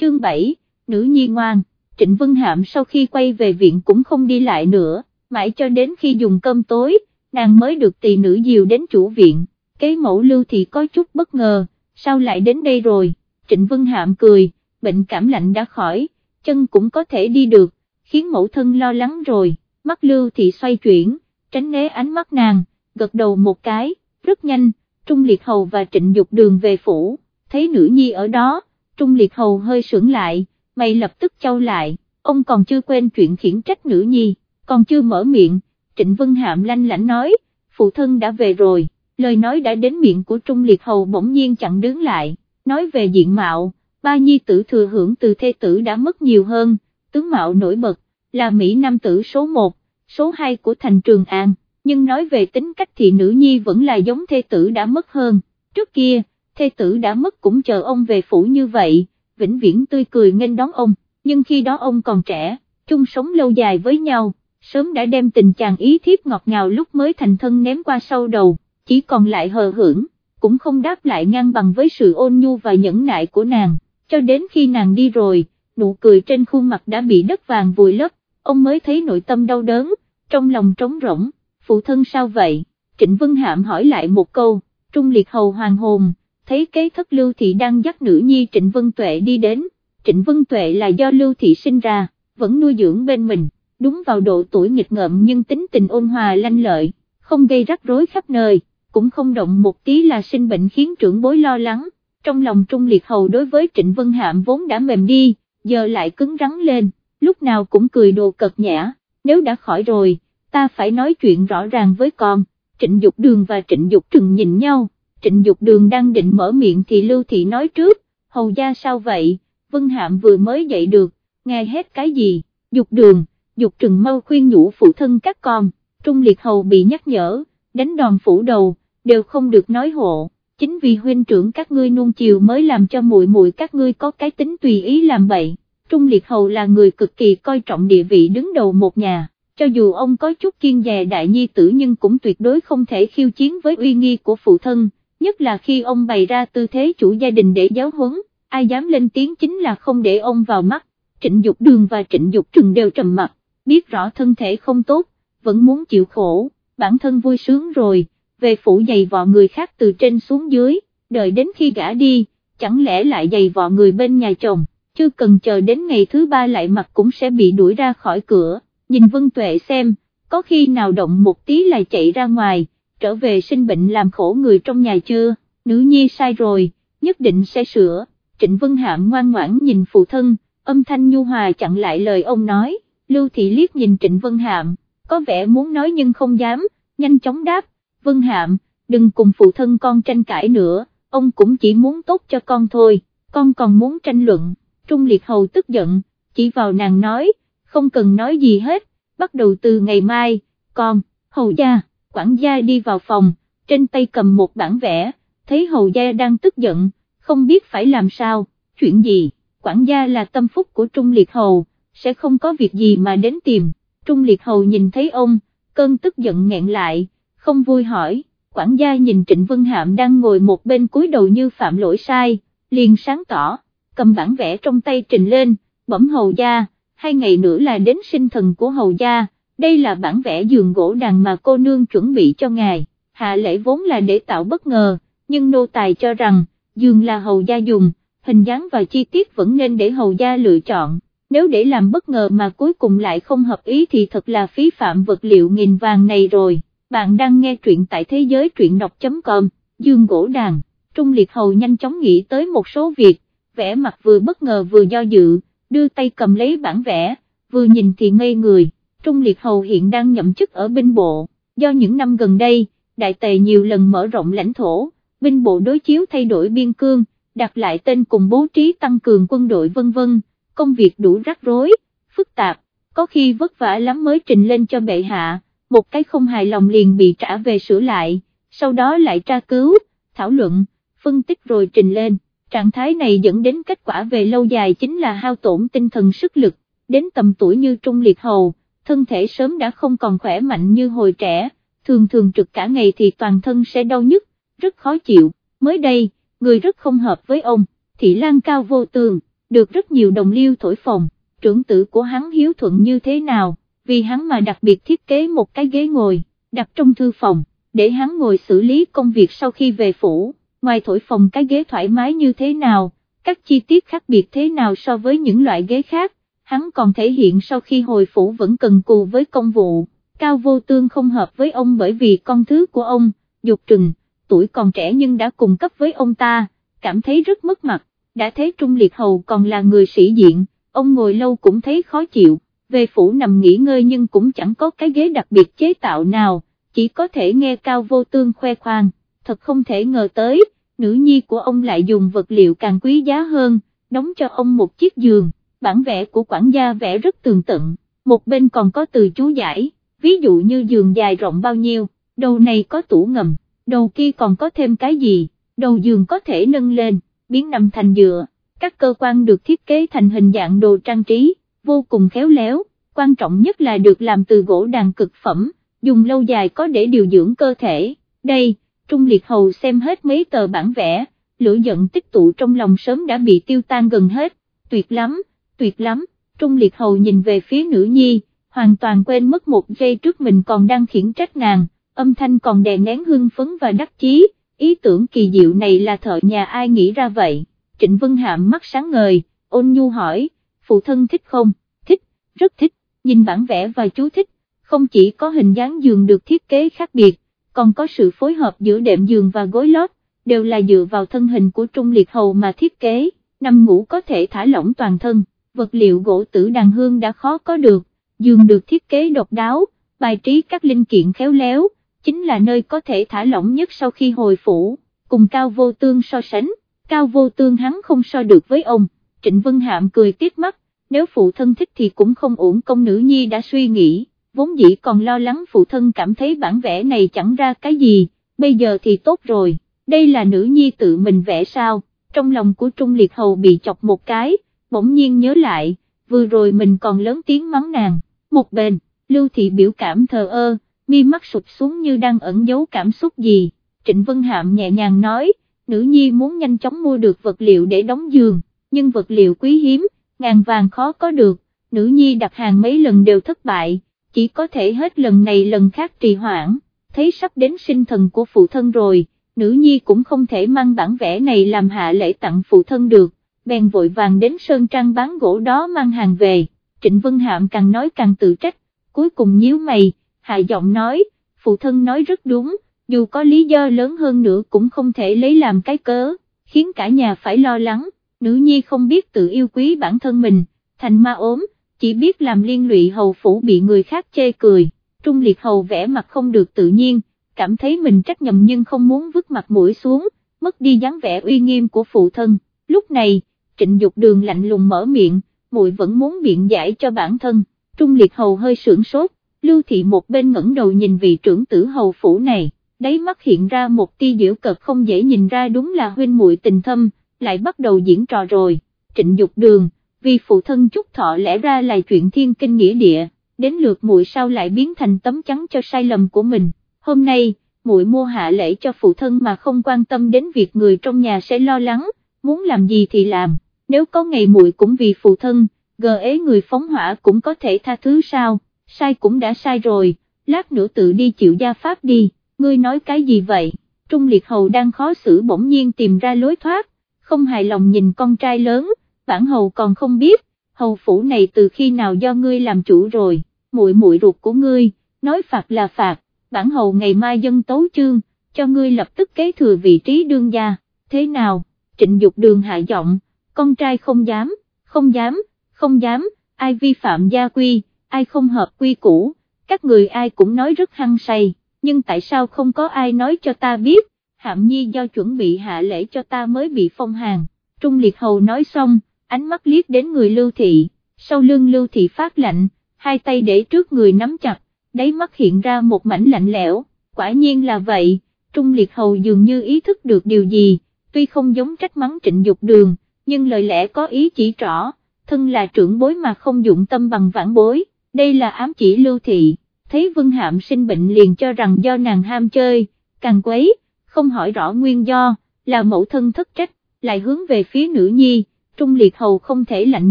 chương 7, nữ nhi ngoan, Trịnh Vân Hạm sau khi quay về viện cũng không đi lại nữa, mãi cho đến khi dùng cơm tối, nàng mới được tỳ nữ diều đến chủ viện, cái mẫu lưu thì có chút bất ngờ, sao lại đến đây rồi, Trịnh Vân Hạm cười, bệnh cảm lạnh đã khỏi, chân cũng có thể đi được, khiến mẫu thân lo lắng rồi, mắt lưu thì xoay chuyển, tránh né ánh mắt nàng, gật đầu một cái, rất nhanh, Trung Liệt Hầu và Trịnh Dục Đường về phủ, thấy nữ nhi ở đó, Trung Liệt Hầu hơi sững lại, mày lập tức trao lại, ông còn chưa quên chuyện khiển trách nữ nhi, còn chưa mở miệng, Trịnh Vân Hạm lanh lảnh nói, phụ thân đã về rồi, lời nói đã đến miệng của Trung Liệt Hầu bỗng nhiên chặn đứng lại, nói về diện mạo, ba nhi tử thừa hưởng từ thê tử đã mất nhiều hơn, tướng mạo nổi bật, là Mỹ Nam tử số 1, số 2 của thành Trường An, nhưng nói về tính cách thì nữ nhi vẫn là giống thê tử đã mất hơn, trước kia, thê tử đã mất cũng chờ ông về phủ như vậy, vĩnh viễn tươi cười nghênh đón ông, nhưng khi đó ông còn trẻ, chung sống lâu dài với nhau, sớm đã đem tình chàng ý thiếp ngọt ngào lúc mới thành thân ném qua sau đầu, chỉ còn lại hờ hưởng, cũng không đáp lại ngang bằng với sự ôn nhu và nhẫn nại của nàng, cho đến khi nàng đi rồi, nụ cười trên khuôn mặt đã bị đất vàng vùi lấp, ông mới thấy nội tâm đau đớn, trong lòng trống rỗng, phụ thân sao vậy, Trịnh Vân Hạm hỏi lại một câu, Trung Liệt Hầu hoàng hồn, thấy kế thất Lưu Thị đang dắt nữ nhi Trịnh Vân Tuệ đi đến, Trịnh Vân Tuệ là do Lưu Thị sinh ra, vẫn nuôi dưỡng bên mình, đúng vào độ tuổi nghịch ngợm nhưng tính tình ôn hòa lanh lợi, không gây rắc rối khắp nơi, cũng không động một tí là sinh bệnh khiến trưởng bối lo lắng, trong lòng Trung Liệt Hầu đối với Trịnh Vân Hạm vốn đã mềm đi, giờ lại cứng rắn lên, lúc nào cũng cười đồ cật nhã, nếu đã khỏi rồi, ta phải nói chuyện rõ ràng với con, Trịnh Dục Đường và Trịnh Dục Trừng nhìn nhau trịnh Dục đường đang định mở miệng thì Lưu Thị nói trước, hầu gia sao vậy, Vân Hạm vừa mới dậy được, nghe hết cái gì, Dục đường, Dục trừng mau khuyên nhủ phụ thân các con, Trung Liệt Hầu bị nhắc nhở, đánh đòn phủ đầu, đều không được nói hộ, chính vì huynh trưởng các ngươi nuông chiều mới làm cho muội muội các ngươi có cái tính tùy ý làm bậy, Trung Liệt Hầu là người cực kỳ coi trọng địa vị đứng đầu một nhà. Cho dù ông có chút kiên dè đại nhi tử nhưng cũng tuyệt đối không thể khiêu chiến với uy nghi của phụ thân, nhất là khi ông bày ra tư thế chủ gia đình để giáo huấn, ai dám lên tiếng chính là không để ông vào mắt, trịnh Dục đường và trịnh Dục trừng đều trầm mặt, biết rõ thân thể không tốt, vẫn muốn chịu khổ, bản thân vui sướng rồi, về phủ giày vò người khác từ trên xuống dưới, đợi đến khi gã đi, chẳng lẽ lại giày vò người bên nhà chồng, chưa cần chờ đến ngày thứ ba lại mặt cũng sẽ bị đuổi ra khỏi cửa, nhìn Vân Tuệ xem, có khi nào động một tí là chạy ra ngoài, trở về sinh bệnh làm khổ người trong nhà chưa, nữ nhi sai rồi, nhất định sẽ sửa, Trịnh Vân Hạm ngoan ngoãn nhìn phụ thân, âm thanh nhu hòa chặn lại lời ông nói, Lưu Thị liếc nhìn Trịnh Vân Hạm, có vẻ muốn nói nhưng không dám, nhanh chóng đáp, Vân Hạm, đừng cùng phụ thân con tranh cãi nữa, ông cũng chỉ muốn tốt cho con thôi, con còn muốn tranh luận, Trung Liệt Hầu tức giận, chỉ vào nàng nói, không cần nói gì hết, bắt đầu từ ngày mai, con, hầu gia quản gia đi vào phòng, trên tay cầm một bản vẽ, thấy hầu gia đang tức giận, không biết phải làm sao, chuyện gì, quản gia là tâm phúc của Trung Liệt Hầu, sẽ không có việc gì mà đến tìm, Trung Liệt Hầu nhìn thấy ông, cơn tức giận nghẹn lại, không vui hỏi, quản gia nhìn Trịnh Vân Hạm đang ngồi một bên cúi đầu như phạm lỗi sai, liền sáng tỏ, cầm bản vẽ trong tay trình lên, bẩm hầu gia, hai ngày nữa là đến sinh thần của hầu gia đây là bản vẽ giường gỗ đàn mà cô nương chuẩn bị cho ngài, hạ lễ vốn là để tạo bất ngờ, nhưng nô tài cho rằng, giường là hầu gia dùng, hình dáng và chi tiết vẫn nên để hầu gia lựa chọn, nếu để làm bất ngờ mà cuối cùng lại không hợp ý thì thật là phí phạm vật liệu nghìn vàng này rồi, bạn đang nghe truyện tại thế giới truyện đọc.com, giường gỗ đàn, Trung Liệt Hầu nhanh chóng nghĩ tới một số việc, vẽ mặt vừa bất ngờ vừa do dự, đưa tay cầm lấy bản vẽ, vừa nhìn thì ngây người. Trung Liệt Hầu hiện đang nhậm chức ở binh bộ, do những năm gần đây, đại tề nhiều lần mở rộng lãnh thổ, binh bộ đối chiếu thay đổi biên cương, đặt lại tên cùng bố trí tăng cường quân đội vân vân, công việc đủ rắc rối, phức tạp, có khi vất vả lắm mới trình lên cho bệ hạ, một cái không hài lòng liền bị trả về sửa lại, sau đó lại tra cứu, thảo luận, phân tích rồi trình lên. Trạng thái này dẫn đến kết quả về lâu dài chính là hao tổn tinh thần sức lực, đến tầm tuổi như Trung Liệt Hầu, thân thể sớm đã không còn khỏe mạnh như hồi trẻ, thường thường trực cả ngày thì toàn thân sẽ đau nhức, rất khó chịu, mới đây, người rất không hợp với ông, thị lan cao vô tường, được rất nhiều đồng liêu thổi phồng, trưởng tử của hắn hiếu thuận như thế nào, vì hắn mà đặc biệt thiết kế một cái ghế ngồi, đặt trong thư phòng, để hắn ngồi xử lý công việc sau khi về phủ, ngoài thổi phồng cái ghế thoải mái như thế nào, các chi tiết khác biệt thế nào so với những loại ghế khác, hắn còn thể hiện sau khi hồi phủ vẫn cần cù với công vụ, cao vô tương không hợp với ông bởi vì con thứ của ông, dục trừng, tuổi còn trẻ nhưng đã cùng cấp với ông ta, cảm thấy rất mất mặt, đã thấy Trung Liệt Hầu còn là người sĩ diện, ông ngồi lâu cũng thấy khó chịu, về phủ nằm nghỉ ngơi nhưng cũng chẳng có cái ghế đặc biệt chế tạo nào, chỉ có thể nghe cao vô tương khoe khoang, thật không thể ngờ tới, nữ nhi của ông lại dùng vật liệu càng quý giá hơn, đóng cho ông một chiếc giường, bản vẽ của quản gia vẽ rất tường tận, một bên còn có từ chú giải, ví dụ như giường dài rộng bao nhiêu, đầu này có tủ ngầm, đầu kia còn có thêm cái gì, đầu giường có thể nâng lên, biến nằm thành dựa, các cơ quan được thiết kế thành hình dạng đồ trang trí, vô cùng khéo léo, quan trọng nhất là được làm từ gỗ đàn cực phẩm, dùng lâu dài có để điều dưỡng cơ thể, đây, Trung Liệt Hầu xem hết mấy tờ bản vẽ, lửa giận tích tụ trong lòng sớm đã bị tiêu tan gần hết, tuyệt lắm, tuyệt lắm, Trung Liệt Hầu nhìn về phía nữ nhi, hoàn toàn quên mất một giây trước mình còn đang khiển trách nàng, âm thanh còn đè nén hưng phấn và đắc chí, ý tưởng kỳ diệu này là thợ nhà ai nghĩ ra vậy, Trịnh Vân Hạm mắt sáng ngời, ôn nhu hỏi, phụ thân thích không, thích, rất thích, nhìn bản vẽ và chú thích, không chỉ có hình dáng giường được thiết kế khác biệt, còn có sự phối hợp giữa đệm giường và gối lót, đều là dựa vào thân hình của Trung Liệt Hầu mà thiết kế, nằm ngủ có thể thả lỏng toàn thân, vật liệu gỗ tử đàn hương đã khó có được, giường được thiết kế độc đáo, bài trí các linh kiện khéo léo, chính là nơi có thể thả lỏng nhất sau khi hồi phủ, cùng Cao Vô Tương so sánh, Cao Vô Tương hắn không so được với ông, Trịnh Vân Hạm cười tiếc mắt, nếu phụ thân thích thì cũng không uổng công nữ nhi đã suy nghĩ, vốn dĩ còn lo lắng phụ thân cảm thấy bản vẽ này chẳng ra cái gì, bây giờ thì tốt rồi, đây là nữ nhi tự mình vẽ sao, trong lòng của Trung Liệt Hầu bị chọc một cái, bỗng nhiên nhớ lại, vừa rồi mình còn lớn tiếng mắng nàng, một bên, Lưu Thị biểu cảm thờ ơ, mi mắt sụp xuống như đang ẩn giấu cảm xúc gì, Trịnh Vân Hạm nhẹ nhàng nói, nữ nhi muốn nhanh chóng mua được vật liệu để đóng giường, nhưng vật liệu quý hiếm, ngàn vàng khó có được, nữ nhi đặt hàng mấy lần đều thất bại, chỉ có thể hết lần này lần khác trì hoãn, thấy sắp đến sinh thần của phụ thân rồi, nữ nhi cũng không thể mang bản vẽ này làm hạ lễ tặng phụ thân được, bèn vội vàng đến Sơn Trang bán gỗ đó mang hàng về, Trịnh Vân Hạm càng nói càng tự trách, cuối cùng nhíu mày, hạ giọng nói, phụ thân nói rất đúng, dù có lý do lớn hơn nữa cũng không thể lấy làm cái cớ, khiến cả nhà phải lo lắng, nữ nhi không biết tự yêu quý bản thân mình, thành ma ốm, chỉ biết làm liên lụy hầu phủ bị người khác chê cười, trung liệt hầu vẽ mặt không được tự nhiên, cảm thấy mình trách nhầm nhưng không muốn vứt mặt mũi xuống, mất đi dáng vẻ uy nghiêm của phụ thân, lúc này, trịnh dục đường lạnh lùng mở miệng, muội vẫn muốn biện giải cho bản thân, trung liệt hầu hơi sưởng sốt, lưu thị một bên ngẩng đầu nhìn vị trưởng tử hầu phủ này, đáy mắt hiện ra một tia diễu cợt không dễ nhìn ra đúng là huynh muội tình thâm, lại bắt đầu diễn trò rồi, trịnh dục đường, vì phụ thân chúc thọ lẽ ra là chuyện thiên kinh nghĩa địa, đến lượt muội sao lại biến thành tấm chắn cho sai lầm của mình, hôm nay, muội mua hạ lễ cho phụ thân mà không quan tâm đến việc người trong nhà sẽ lo lắng, muốn làm gì thì làm, nếu có ngày muội cũng vì phụ thân, gờ ế người phóng hỏa cũng có thể tha thứ sao, sai cũng đã sai rồi, lát nữa tự đi chịu gia pháp đi, ngươi nói cái gì vậy, Trung Liệt Hầu đang khó xử bỗng nhiên tìm ra lối thoát, không hài lòng nhìn con trai lớn, bản hầu còn không biết, hầu phủ này từ khi nào do ngươi làm chủ rồi, muội muội ruột của ngươi, nói phạt là phạt, bản hầu ngày mai dân tấu chương, cho ngươi lập tức kế thừa vị trí đương gia, thế nào, trịnh dục đường hạ giọng, con trai không dám, không dám, không dám, ai vi phạm gia quy, ai không hợp quy củ, các người ai cũng nói rất hăng say, nhưng tại sao không có ai nói cho ta biết, hạm nhi do chuẩn bị hạ lễ cho ta mới bị phong hàng, Trung Liệt Hầu nói xong, ánh mắt liếc đến người lưu thị, sau lưng lưu thị phát lạnh, hai tay để trước người nắm chặt, đáy mắt hiện ra một mảnh lạnh lẽo, quả nhiên là vậy, Trung Liệt Hầu dường như ý thức được điều gì, tuy không giống trách mắng trịnh dục đường, nhưng lời lẽ có ý chỉ rõ, thân là trưởng bối mà không dụng tâm bằng vãn bối, đây là ám chỉ lưu thị, thấy Vân Hạm sinh bệnh liền cho rằng do nàng ham chơi, càng quấy, không hỏi rõ nguyên do, là mẫu thân thất trách, lại hướng về phía nữ nhi, Trung Liệt Hầu không thể lạnh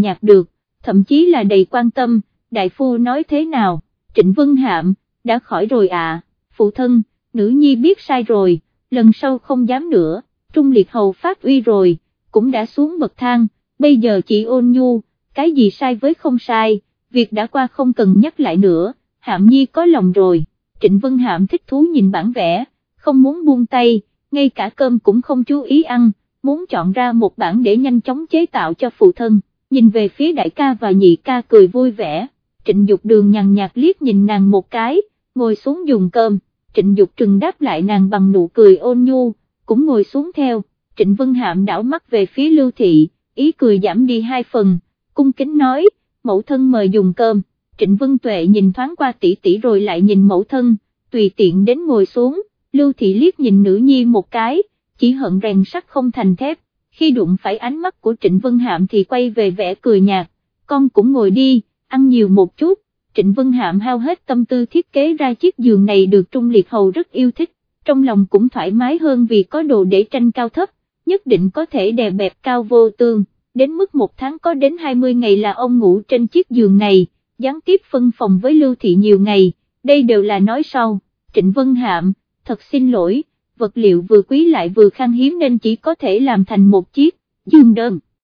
nhạt được, thậm chí là đầy quan tâm, đại phu nói thế nào, Trịnh Vân Hạm, đã khỏi rồi à, phụ thân, nữ nhi biết sai rồi, lần sau không dám nữa, Trung Liệt Hầu phát uy rồi, cũng đã xuống bậc thang, bây giờ chỉ ôn nhu, cái gì sai với không sai, việc đã qua không cần nhắc lại nữa, Hạm Nhi có lòng rồi, Trịnh Vân Hạm thích thú nhìn bản vẽ, không muốn buông tay, ngay cả cơm cũng không chú ý ăn, muốn chọn ra một bản để nhanh chóng chế tạo cho phụ thân, nhìn về phía đại ca và nhị ca cười vui vẻ, trịnh Dục đường nhằn nhạt liếc nhìn nàng một cái, ngồi xuống dùng cơm, trịnh Dục trừng đáp lại nàng bằng nụ cười ôn nhu, cũng ngồi xuống theo, trịnh Vân Hạm đảo mắt về phía lưu thị, ý cười giảm đi hai phần, cung kính nói, mẫu thân mời dùng cơm, trịnh Vân Tuệ nhìn thoáng qua tỷ tỷ rồi lại nhìn mẫu thân, tùy tiện đến ngồi xuống, lưu thị liếc nhìn nữ nhi một cái, chỉ hận rèn sắt không thành thép, khi đụng phải ánh mắt của Trịnh Vân Hạm thì quay về vẻ cười nhạt, con cũng ngồi đi, ăn nhiều một chút, Trịnh Vân Hạm hao hết tâm tư thiết kế ra chiếc giường này được Trung Liệt Hầu rất yêu thích, trong lòng cũng thoải mái hơn vì có đồ để tranh cao thấp, nhất định có thể đè bẹp cao vô tương, đến mức một tháng có đến 20 ngày là ông ngủ trên chiếc giường này, gián tiếp phân phòng với Lưu Thị nhiều ngày, đây đều là nói sau, Trịnh Vân Hạm, thật xin lỗi vật liệu vừa quý lại vừa khan hiếm nên chỉ có thể làm thành một chiếc, giường đơn.